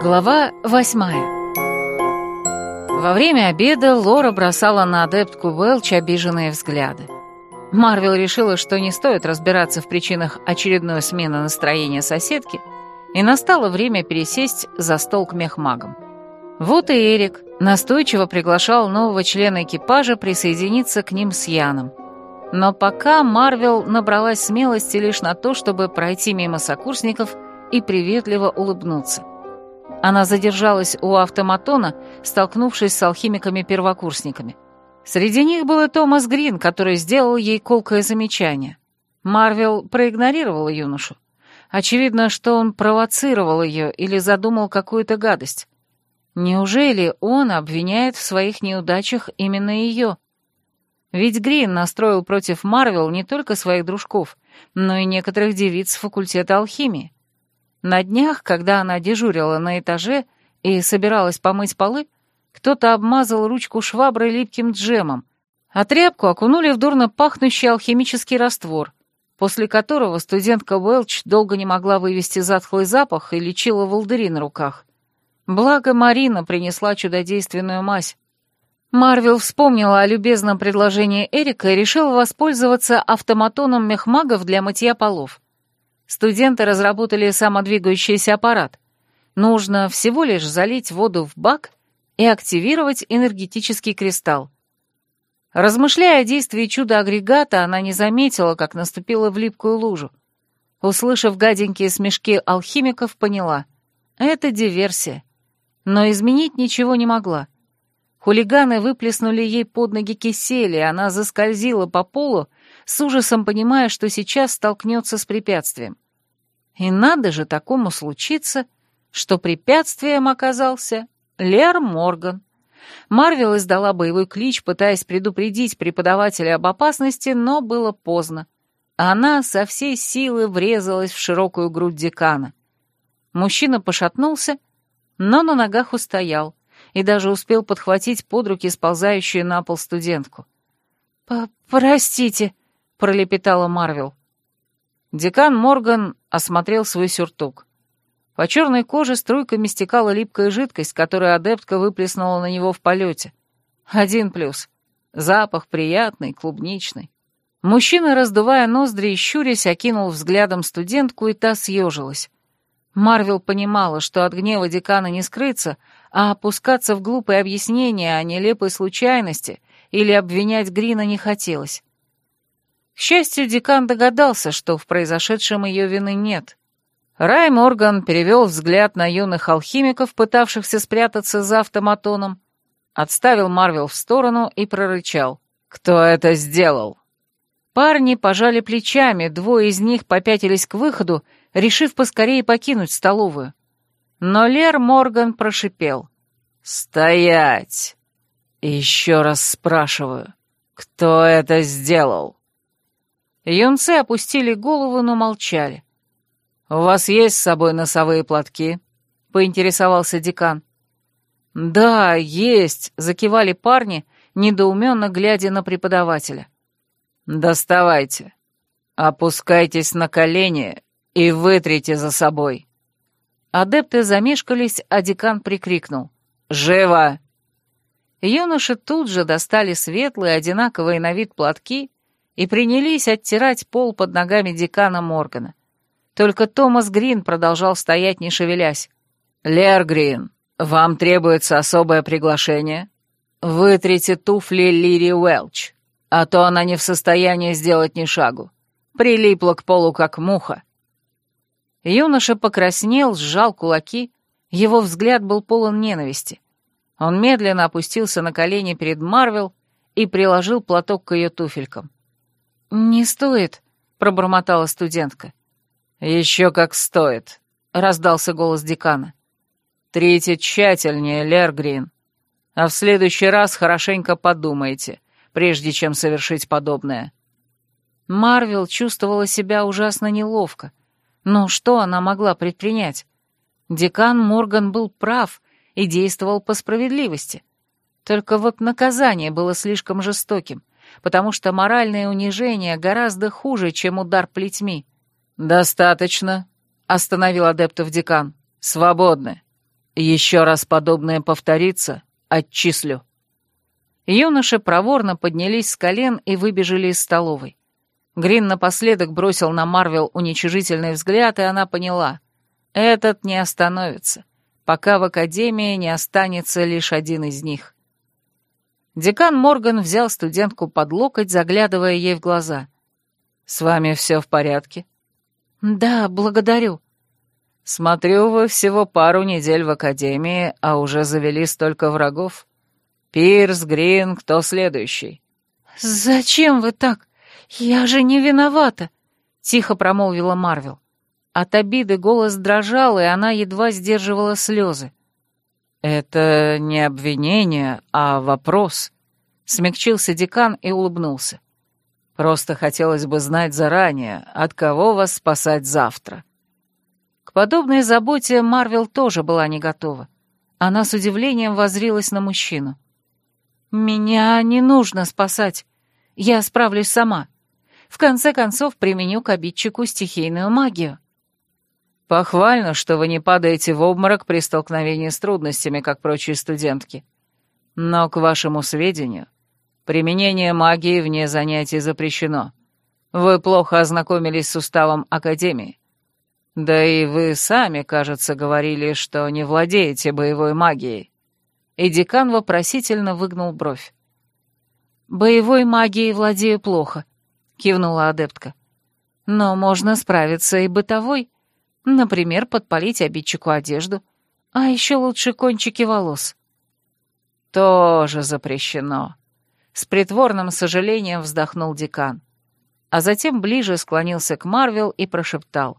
Глава восьмая Во время обеда Лора бросала на адептку Уэлч обиженные взгляды. Марвел решила, что не стоит разбираться в причинах очередной смены настроения соседки, и настало время пересесть за стол к мехмагам. Вот и Эрик настойчиво приглашал нового члена экипажа присоединиться к ним с Яном. Но пока Марвел набралась смелости лишь на то, чтобы пройти мимо сокурсников и приветливо улыбнуться. Она задержалась у автоматона, столкнувшись с алхимиками-первокурсниками. Среди них был и Томас Грин, который сделал ей колкое замечание. Марвел проигнорировала юношу. Очевидно, что он провоцировал ее или задумал какую-то гадость. Неужели он обвиняет в своих неудачах именно ее? Ведь Грин настроил против Марвел не только своих дружков, но и некоторых девиц факультета алхимии. На днях, когда она дежурила на этаже и собиралась помыть полы, кто-то обмазал ручку шваброй липким джемом, а тряпку окунули в дурно пахнущий алхимический раствор, после которого студентка Уэлч долго не могла вывести затхлый запах и лечила волдыри на руках. Благо Марина принесла чудодейственную мазь. Марвел вспомнила о любезном предложении Эрика и решила воспользоваться автоматоном мехмагов для мытья полов. Студенты разработали самодвигающийся аппарат. Нужно всего лишь залить воду в бак и активировать энергетический кристалл. Размышляя о действии чудо-агрегата, она не заметила, как наступила в липкую лужу. Услышав гаденькие смешки алхимиков, поняла — это диверсия. Но изменить ничего не могла. Хулиганы выплеснули ей под ноги кисели, она заскользила по полу, с ужасом понимая, что сейчас столкнется с препятствием. И надо же такому случиться, что препятствием оказался Лер Морган. Марвел издала боевой клич, пытаясь предупредить преподавателя об опасности, но было поздно. Она со всей силы врезалась в широкую грудь декана. Мужчина пошатнулся, но на ногах устоял и даже успел подхватить под руки сползающую на пол студентку. «Простите», — пролепетала Марвел. Декан Морган осмотрел свой сюртук. По черной коже струйками стекала липкая жидкость, которую адептка выплеснула на него в полете. Один плюс. Запах приятный, клубничный. Мужчина, раздувая ноздри и щурясь, окинул взглядом студентку, и та съежилась. Марвел понимала, что от гнева декана не скрыться, а опускаться в глупые объяснения о нелепой случайности или обвинять Грина не хотелось. К счастью, декан догадался, что в произошедшем ее вины нет. Рай Морган перевел взгляд на юных алхимиков, пытавшихся спрятаться за автоматоном, отставил Марвел в сторону и прорычал. «Кто это сделал?» Парни пожали плечами, двое из них попятились к выходу, решив поскорее покинуть столовую. Но Лер Морган прошипел. «Стоять! Еще раз спрашиваю, кто это сделал?» Юнцы опустили голову, но молчали. «У вас есть с собой носовые платки?» — поинтересовался декан. «Да, есть», — закивали парни, недоуменно глядя на преподавателя. «Доставайте. Опускайтесь на колени и вытрите за собой». Адепты замешкались, а декан прикрикнул. «Живо!» Юноши тут же достали светлые, одинаковые на вид платки и принялись оттирать пол под ногами декана Моргана. Только Томас Грин продолжал стоять, не шевелясь. «Лер Грин, вам требуется особое приглашение. Вытрите туфли Лири Уэлч, а то она не в состоянии сделать ни шагу. Прилипла к полу, как муха». Юноша покраснел, сжал кулаки, его взгляд был полон ненависти. Он медленно опустился на колени перед Марвел и приложил платок к ее туфелькам. «Не стоит», — пробормотала студентка. «Еще как стоит», — раздался голос декана. «Трите тщательнее, Лергрин, а в следующий раз хорошенько подумайте, прежде чем совершить подобное». Марвел чувствовала себя ужасно неловко. Но что она могла предпринять? Декан Морган был прав и действовал по справедливости. Только вот наказание было слишком жестоким потому что моральное унижение гораздо хуже, чем удар плетьми. «Достаточно», — остановил адептов декан. «Свободны. Еще раз подобное повторится, отчислю». Юноши проворно поднялись с колен и выбежали из столовой. Грин напоследок бросил на Марвел уничижительный взгляд, и она поняла. Этот не остановится, пока в Академии не останется лишь один из них. Декан Морган взял студентку под локоть, заглядывая ей в глаза. «С вами все в порядке?» «Да, благодарю», Смотрю, вы всего пару недель в академии, а уже завели столько врагов. Пирс, Грин, кто следующий?» «Зачем вы так? Я же не виновата!» — тихо промолвила Марвел. От обиды голос дрожал, и она едва сдерживала слезы. «Это не обвинение, а вопрос», — смягчился декан и улыбнулся. «Просто хотелось бы знать заранее, от кого вас спасать завтра». К подобной заботе Марвел тоже была не готова. Она с удивлением возрилась на мужчину. «Меня не нужно спасать. Я справлюсь сама. В конце концов, применю к обидчику стихийную магию». «Похвально, что вы не падаете в обморок при столкновении с трудностями, как прочие студентки. Но, к вашему сведению, применение магии вне занятий запрещено. Вы плохо ознакомились с уставом Академии. Да и вы сами, кажется, говорили, что не владеете боевой магией. И декан вопросительно выгнул бровь. «Боевой магией владею плохо», — кивнула адептка. «Но можно справиться и бытовой. Например, подпалить обидчику одежду. А еще лучше кончики волос». «Тоже запрещено», — с притворным сожалением вздохнул декан. А затем ближе склонился к Марвел и прошептал.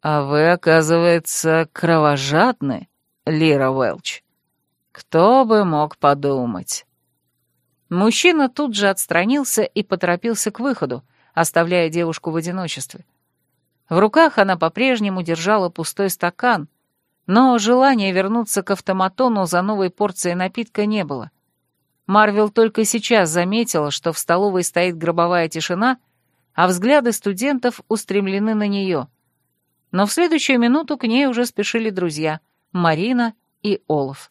«А вы, оказывается, кровожадны, Лира Уэлч. Кто бы мог подумать?» Мужчина тут же отстранился и поторопился к выходу, оставляя девушку в одиночестве. В руках она по-прежнему держала пустой стакан, но желания вернуться к автоматону за новой порцией напитка не было. Марвел только сейчас заметила, что в столовой стоит гробовая тишина, а взгляды студентов устремлены на нее — но в следующую минуту к ней уже спешили друзья Марина и Олаф.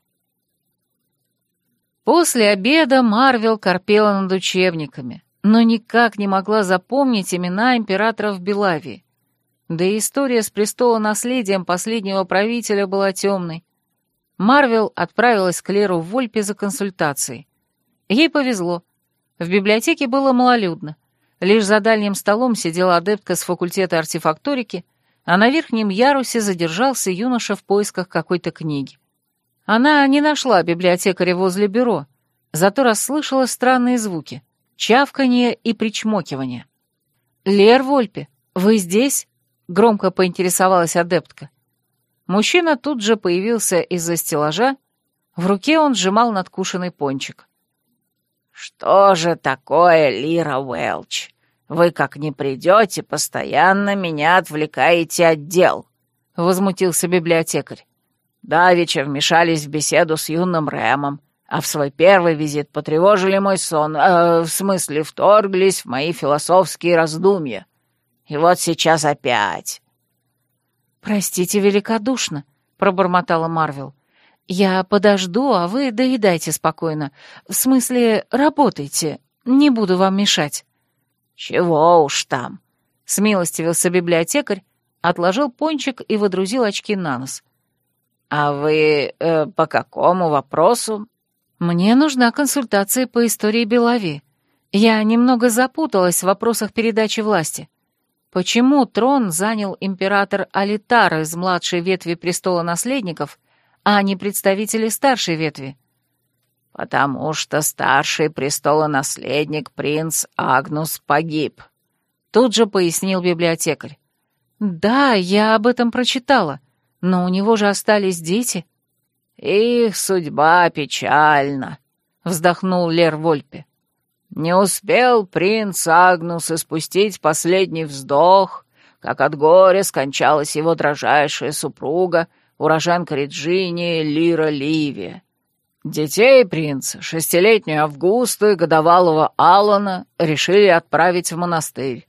После обеда Марвел корпела над учебниками, но никак не могла запомнить имена императоров Белавии. Да и история с престолонаследием последнего правителя была темной. Марвел отправилась к Леру в Вольпе за консультацией. Ей повезло. В библиотеке было малолюдно. Лишь за дальним столом сидела адептка с факультета артефакторики — а на верхнем ярусе задержался юноша в поисках какой-то книги. Она не нашла библиотекаря возле бюро, зато расслышала странные звуки — чавканье и причмокивание. «Лер Вольпе, вы здесь?» — громко поинтересовалась адептка. Мужчина тут же появился из-за стеллажа, в руке он сжимал надкушенный пончик. «Что же такое Лира Уэлч?» Вы как не придете, постоянно меня отвлекаете от дел», — возмутился библиотекарь. Давича вмешались в беседу с юным Рэмом, а в свой первый визит потревожили мой сон, э, в смысле вторглись в мои философские раздумья. И вот сейчас опять. «Простите великодушно», — пробормотала Марвел. «Я подожду, а вы доедайте спокойно. В смысле, работайте, не буду вам мешать». «Чего уж там!» — смилостивился библиотекарь, отложил пончик и водрузил очки на нос. «А вы э, по какому вопросу?» «Мне нужна консультация по истории Белави. Я немного запуталась в вопросах передачи власти. Почему трон занял император Алитар из младшей ветви престола наследников, а не представители старшей ветви?» «Потому что старший престолонаследник принц Агнус погиб», — тут же пояснил библиотекарь. «Да, я об этом прочитала, но у него же остались дети». «Их судьба печальна», — вздохнул Лер Вольпе. «Не успел принц Агнус испустить последний вздох, как от горя скончалась его дрожайшая супруга, уроженка Реджинии Лира Ливия. Детей принца, шестилетнюю Августу и годовалого Алана, решили отправить в монастырь.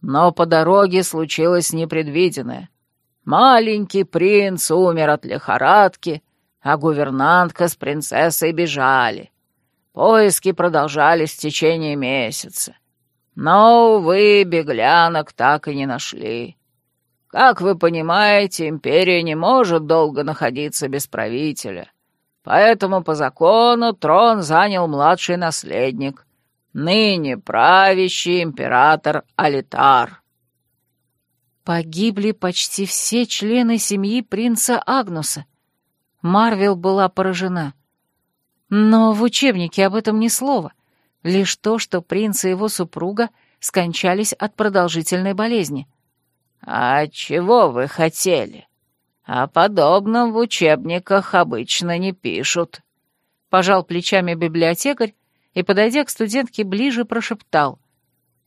Но по дороге случилось непредвиденное. Маленький принц умер от лихорадки, а гувернантка с принцессой бежали. Поиски продолжались в течение месяца. Но, увы, беглянок так и не нашли. Как вы понимаете, империя не может долго находиться без правителя. Поэтому по закону трон занял младший наследник, ныне правящий император Алитар. Погибли почти все члены семьи принца Агнуса. Марвел была поражена. Но в учебнике об этом ни слова, лишь то, что принц и его супруга скончались от продолжительной болезни. «А чего вы хотели? О подобном в учебниках обычно не пишут», — пожал плечами библиотекарь и, подойдя к студентке ближе, прошептал.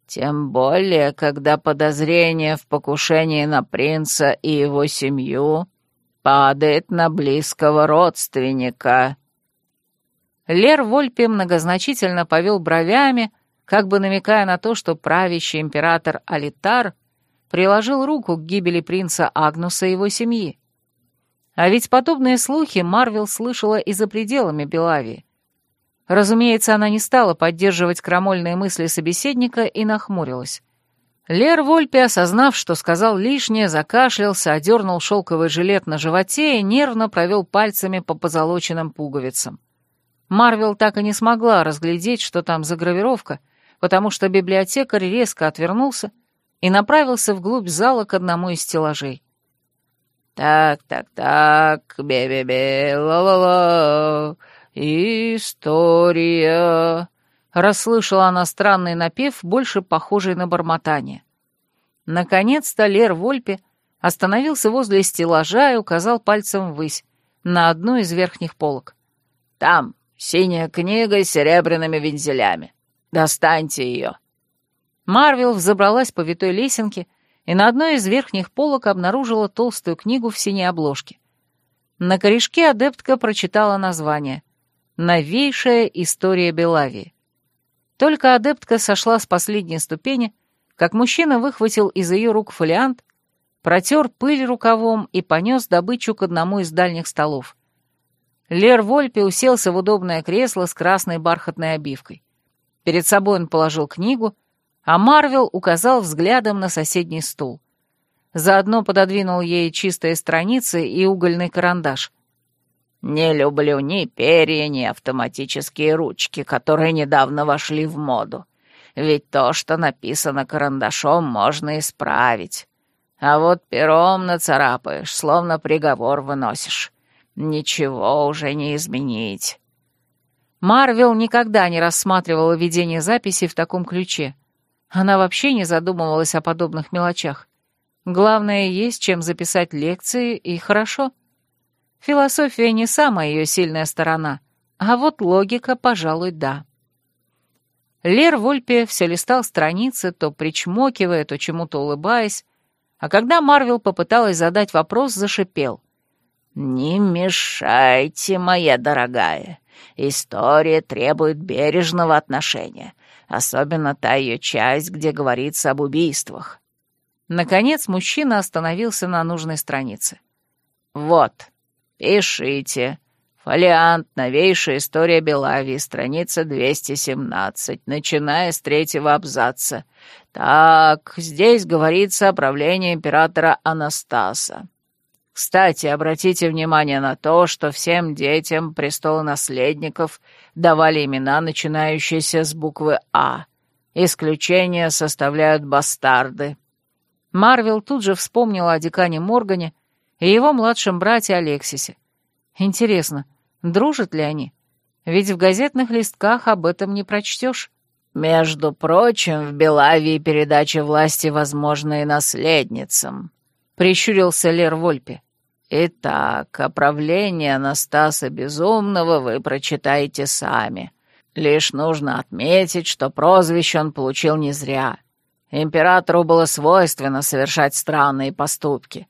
«Тем более, когда подозрение в покушении на принца и его семью падает на близкого родственника». Лер Вольпе многозначительно повел бровями, как бы намекая на то, что правящий император Алитар приложил руку к гибели принца Агнуса и его семьи. А ведь подобные слухи Марвел слышала и за пределами Белавии. Разумеется, она не стала поддерживать крамольные мысли собеседника и нахмурилась. Лер Вольпе, осознав, что сказал лишнее, закашлялся, одернул шелковый жилет на животе и нервно провел пальцами по позолоченным пуговицам. Марвел так и не смогла разглядеть, что там за гравировка, потому что библиотекарь резко отвернулся и направился вглубь зала к одному из стеллажей. «Так, так, так, бе-бе-бе, ла-ла-ла, история...» Расслышала она странный напев, больше похожий на бормотание. Наконец-то Лер Вольпе остановился возле стеллажа и указал пальцем ввысь, на одну из верхних полок. «Там, Синяя книга с серебряными вензелями. Достаньте ее». Марвел взобралась по витой лесенке и на одной из верхних полок обнаружила толстую книгу в синей обложке. На корешке адептка прочитала название «Новейшая история Белавии». Только адептка сошла с последней ступени, как мужчина выхватил из ее рук фолиант, протер пыль рукавом и понес добычу к одному из дальних столов. Лер Вольпе уселся в удобное кресло с красной бархатной обивкой. Перед собой он положил книгу, а Марвел указал взглядом на соседний стул. Заодно пододвинул ей чистые страницы и угольный карандаш. «Не люблю ни перья, ни автоматические ручки, которые недавно вошли в моду. Ведь то, что написано карандашом, можно исправить. А вот пером нацарапаешь, словно приговор выносишь ничего уже не изменить. Марвел никогда не рассматривала ведение записи в таком ключе. Она вообще не задумывалась о подобных мелочах. Главное, есть чем записать лекции, и хорошо. Философия не самая ее сильная сторона, а вот логика, пожалуй, да. Лер Вольпе все листал страницы, то причмокивая, то чему-то улыбаясь, а когда Марвел попыталась задать вопрос, зашипел. «Не мешайте, моя дорогая. История требует бережного отношения, особенно та ее часть, где говорится об убийствах». Наконец мужчина остановился на нужной странице. «Вот, пишите. Фолиант, новейшая история Белавии, страница 217, начиная с третьего абзаца. Так, здесь говорится о правлении императора Анастаса. Кстати, обратите внимание на то, что всем детям престолонаследников давали имена, начинающиеся с буквы «А». Исключение составляют бастарды. Марвел тут же вспомнила о декане Моргане и его младшем брате Алексисе. Интересно, дружат ли они? Ведь в газетных листках об этом не прочтешь. Между прочим, в Белавии передача власти возможна и наследницам, — прищурился Лер Вольпе. Итак, оправление Анастаса Безумного вы прочитаете сами. Лишь нужно отметить, что прозвище он получил не зря. Императору было свойственно совершать странные поступки.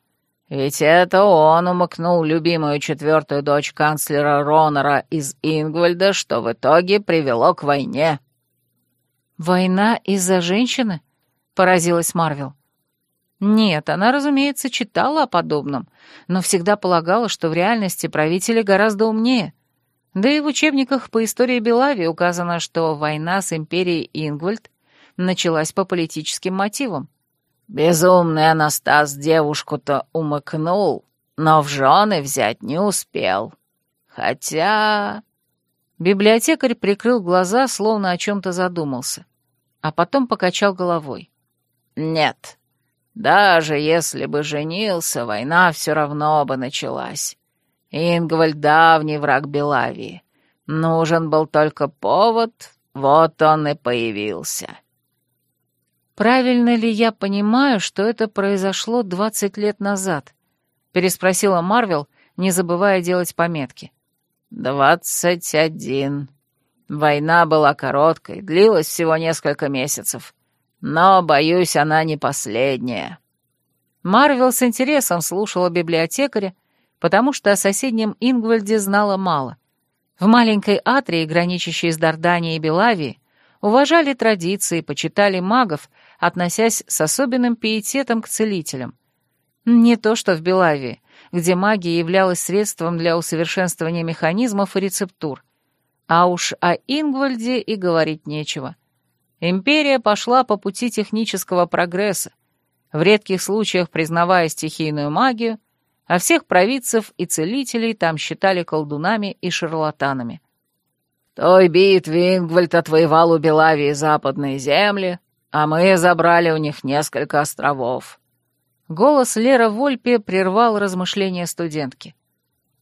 Ведь это он умыкнул любимую четвертую дочь канцлера Ронора из Ингвальда, что в итоге привело к войне. «Война из-за женщины?» — поразилась Марвел. Нет, она, разумеется, читала о подобном, но всегда полагала, что в реальности правители гораздо умнее. Да и в учебниках по истории Белави указано, что война с империей Ингвальд началась по политическим мотивам. «Безумный Анастас девушку-то умыкнул, но в жены взять не успел. Хотя...» Библиотекарь прикрыл глаза, словно о чем-то задумался, а потом покачал головой. «Нет, даже если бы женился, война все равно бы началась. Ингвальд — давний враг Белавии. Нужен был только повод, вот он и появился». «Правильно ли я понимаю, что это произошло двадцать лет назад?» — переспросила Марвел, не забывая делать пометки. «Двадцать один. Война была короткой, длилась всего несколько месяцев. Но, боюсь, она не последняя». Марвел с интересом слушала библиотекаря, потому что о соседнем Ингвальде знала мало. В маленькой Атрии, граничащей с Дарданией и Белавией, уважали традиции, почитали магов, относясь с особенным пиететом к целителям. Не то что в Белавии, где магия являлась средством для усовершенствования механизмов и рецептур. А уж о Ингвальде и говорить нечего. Империя пошла по пути технического прогресса, в редких случаях признавая стихийную магию, а всех провидцев и целителей там считали колдунами и шарлатанами. «В той битве Ингвальд отвоевал у Белавии западные земли, а мы забрали у них несколько островов. Голос Лера Вольпе прервал размышления студентки.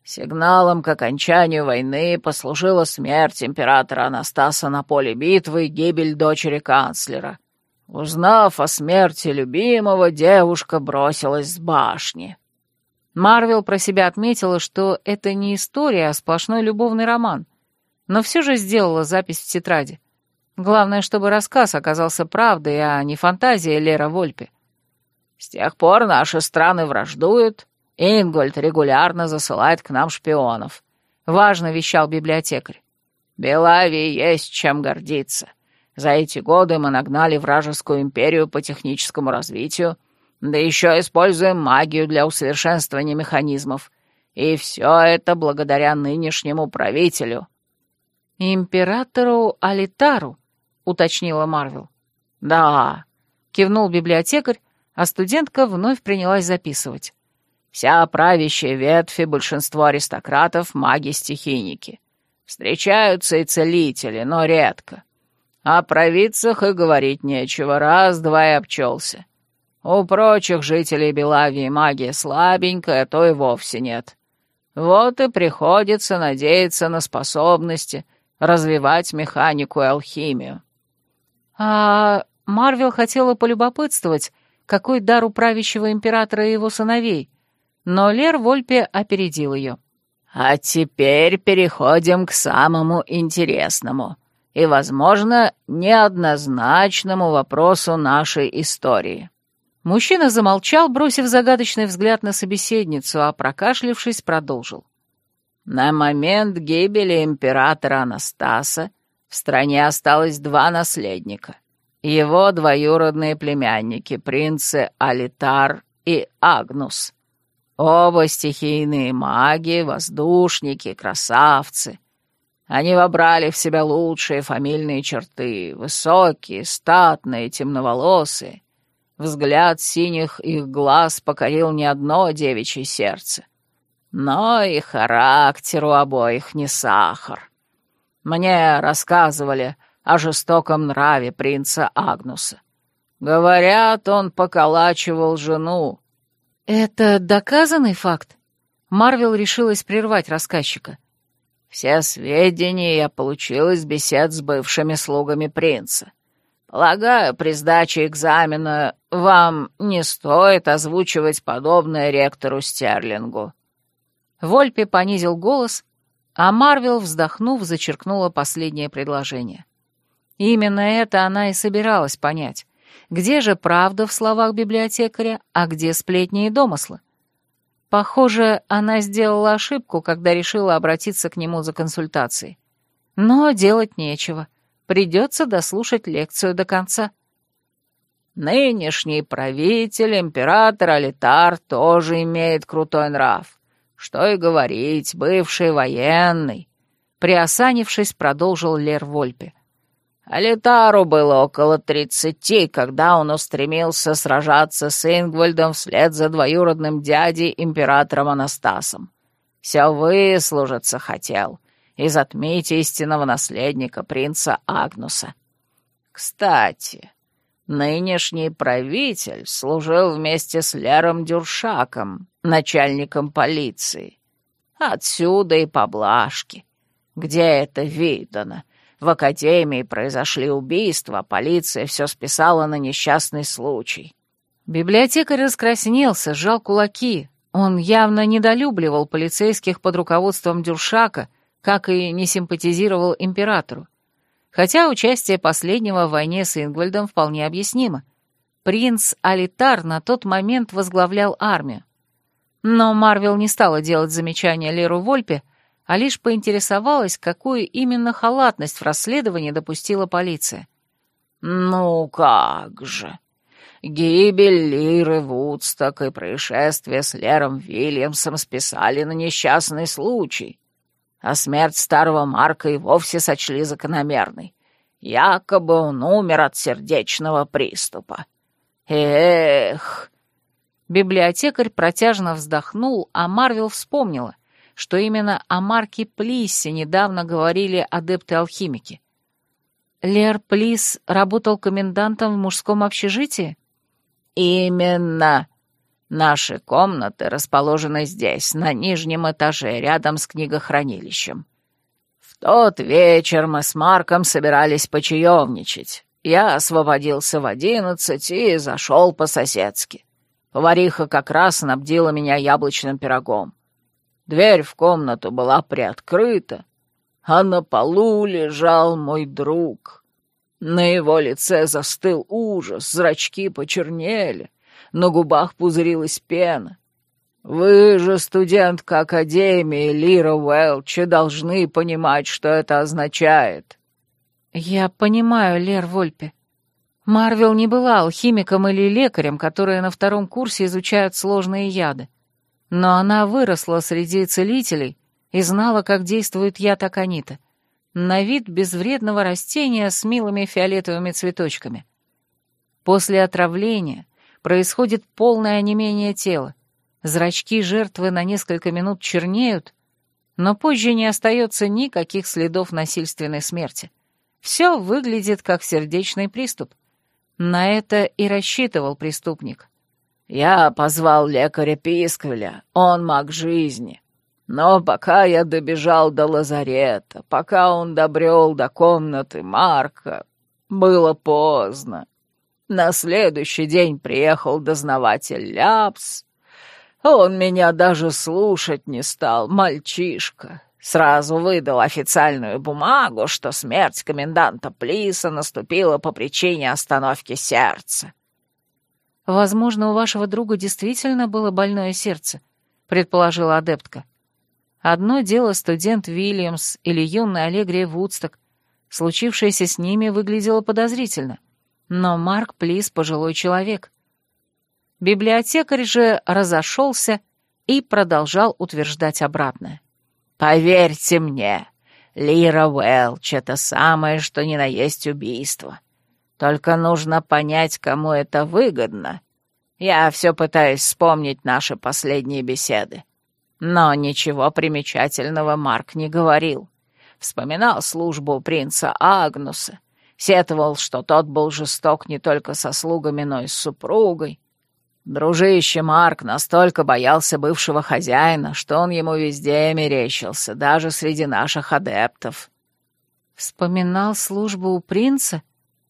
Сигналом к окончанию войны послужила смерть императора Анастаса на поле битвы и гибель дочери канцлера. Узнав о смерти любимого, девушка бросилась с башни. Марвел про себя отметила, что это не история, а сплошной любовный роман, но все же сделала запись в тетради. Главное, чтобы рассказ оказался правдой, а не фантазия Лера Вольпе. С тех пор наши страны враждуют. Ингольд регулярно засылает к нам шпионов. Важно вещал библиотекарь. Белавии есть чем гордиться. За эти годы мы нагнали вражескую империю по техническому развитию, да еще используем магию для усовершенствования механизмов. И все это благодаря нынешнему правителю. «Императору Алитару», — уточнила Марвел. «Да», — кивнул библиотекарь, а студентка вновь принялась записывать. «Вся правящая ветвь и большинство аристократов — маги-стихийники. Встречаются и целители, но редко. О провидцах и говорить нечего, раз-два и обчелся. У прочих жителей Белавии магия слабенькая, то и вовсе нет. Вот и приходится надеяться на способности развивать механику и алхимию». «А Марвел хотела полюбопытствовать, какой дар у правящего императора и его сыновей, но Лер Вольпе опередил ее. «А теперь переходим к самому интересному и, возможно, неоднозначному вопросу нашей истории». Мужчина замолчал, бросив загадочный взгляд на собеседницу, а прокашлившись, продолжил. На момент гибели императора Анастаса в стране осталось два наследника — его двоюродные племянники, принцы Алитар и Агнус. Оба стихийные маги, воздушники, красавцы. Они вобрали в себя лучшие фамильные черты, высокие, статные, темноволосые. Взгляд синих их глаз покорил не одно девичье сердце. Но и характер у обоих не сахар. Мне рассказывали, о жестоком нраве принца Агнуса. Говорят, он поколачивал жену. Это доказанный факт? Марвел решилась прервать рассказчика. Все сведения я получил из бесед с бывшими слугами принца. Полагаю, при сдаче экзамена вам не стоит озвучивать подобное ректору Стерлингу. Вольпе понизил голос, а Марвел, вздохнув, зачеркнула последнее предложение. Именно это она и собиралась понять. Где же правда в словах библиотекаря, а где сплетни и домыслы? Похоже, она сделала ошибку, когда решила обратиться к нему за консультацией. Но делать нечего. Придется дослушать лекцию до конца. Нынешний правитель, император Алитар, тоже имеет крутой нрав. Что и говорить, бывший военный. Приосанившись, продолжил Лер Вольпе. Алитару было около тридцати, когда он устремился сражаться с Ингвальдом вслед за двоюродным дядей, императором Анастасом. Все выслужиться хотел и затмить истинного наследника принца Агнуса. Кстати, нынешний правитель служил вместе с Лером Дюршаком, начальником полиции. Отсюда и поблажки. Где это видано? В академии произошли убийства, полиция все списала на несчастный случай. Библиотекарь раскраснелся, сжал кулаки. Он явно недолюбливал полицейских под руководством Дюршака, как и не симпатизировал императору. Хотя участие последнего в войне с Ингвальдом вполне объяснимо. Принц Алитар на тот момент возглавлял армию. Но Марвел не стала делать замечания Леру Вольпе, а лишь поинтересовалась, какую именно халатность в расследовании допустила полиция. «Ну как же! Гибель Лиры Вудсток и происшествие с Лером Вильямсом списали на несчастный случай, а смерть старого Марка и вовсе сочли закономерной. Якобы он умер от сердечного приступа. Эх!» Библиотекарь протяжно вздохнул, а Марвел вспомнила — что именно о Марке Плисе недавно говорили адепты-алхимики. Лер Плис работал комендантом в мужском общежитии? Именно. Наши комнаты расположены здесь, на нижнем этаже, рядом с книгохранилищем. В тот вечер мы с Марком собирались почаевничать. Я освободился в одиннадцать и зашел по-соседски. Повариха как раз снабдила меня яблочным пирогом. Дверь в комнату была приоткрыта, а на полу лежал мой друг. На его лице застыл ужас, зрачки почернели, на губах пузырилась пена. Вы же, студентка Академии Лира Уэлчи, должны понимать, что это означает. Я понимаю, Лер Вольпе. Марвел не была алхимиком или лекарем, которые на втором курсе изучают сложные яды. Но она выросла среди целителей и знала, как действует яд аконита. На вид безвредного растения с милыми фиолетовыми цветочками. После отравления происходит полное онемение тела. Зрачки жертвы на несколько минут чернеют, но позже не остается никаких следов насильственной смерти. Все выглядит как сердечный приступ. На это и рассчитывал преступник. Я позвал лекаря Писквеля, он маг жизни. Но пока я добежал до лазарета, пока он добрел до комнаты Марка, было поздно. На следующий день приехал дознаватель Ляпс. Он меня даже слушать не стал, мальчишка. Сразу выдал официальную бумагу, что смерть коменданта Плиса наступила по причине остановки сердца. «Возможно, у вашего друга действительно было больное сердце», — предположила адептка. «Одно дело студент Вильямс или юная Аллегрия Вудсток. Случившееся с ними выглядело подозрительно. Но Марк Плис — пожилой человек». Библиотекарь же разошелся и продолжал утверждать обратное. «Поверьте мне, Лира Уэлч — это самое, что ни на есть убийство. Только нужно понять, кому это выгодно. Я все пытаюсь вспомнить наши последние беседы. Но ничего примечательного Марк не говорил. Вспоминал службу принца Агнуса, сетовал, что тот был жесток не только со слугами, но и с супругой. Дружище Марк настолько боялся бывшего хозяина, что он ему везде мерещился, даже среди наших адептов. «Вспоминал службу у принца?» —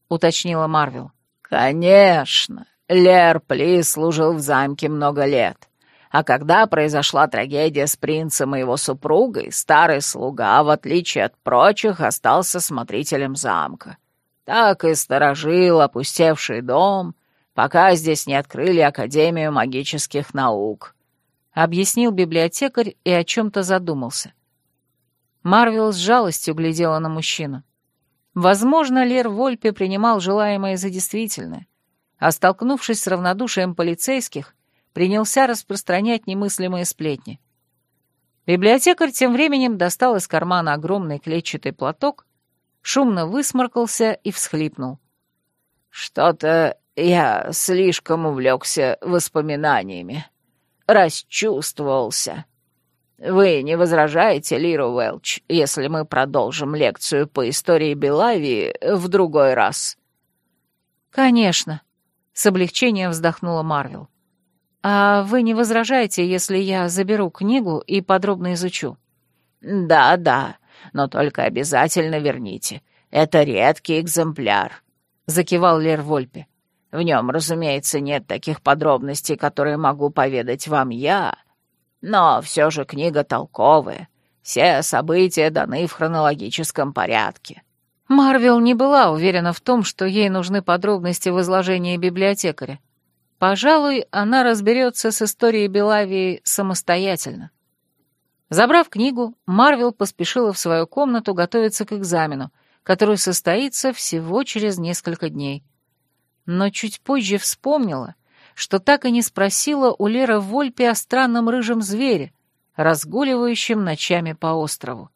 уточнила Марвел. «Конечно. Лер Пли служил в замке много лет. А когда произошла трагедия с принцем и его супругой, старый слуга, в отличие от прочих, остался смотрителем замка. Так и сторожил опустевший дом, пока здесь не открыли Академию магических наук. Объяснил библиотекарь и о чем-то задумался. Марвел с жалостью глядела на мужчину. Возможно, Лер Вольпе принимал желаемое за действительное. а столкнувшись с равнодушием полицейских, принялся распространять немыслимые сплетни. Библиотекарь тем временем достал из кармана огромный клетчатый платок, шумно высморкался и всхлипнул. «Что-то я слишком увлекся воспоминаниями. Расчувствовался. Вы не возражаете, Лиру Уэлч, если мы продолжим лекцию по истории Белавии в другой раз?» «Конечно», — с облегчением вздохнула Марвел. «А вы не возражаете, если я заберу книгу и подробно изучу?» «Да-да, но только обязательно верните. Это редкий экземпляр», — закивал Лер Вольпе. «В нем, разумеется, нет таких подробностей, которые могу поведать вам я, но все же книга толковая. Все события даны в хронологическом порядке». Марвел не была уверена в том, что ей нужны подробности в изложении библиотекаря. Пожалуй, она разберется с историей Белавии самостоятельно. Забрав книгу, Марвел поспешила в свою комнату готовиться к экзамену, который состоится всего через несколько дней. Но чуть позже вспомнила, что так и не спросила у Лера Вольпи о странном рыжем звере, разгуливающем ночами по острову.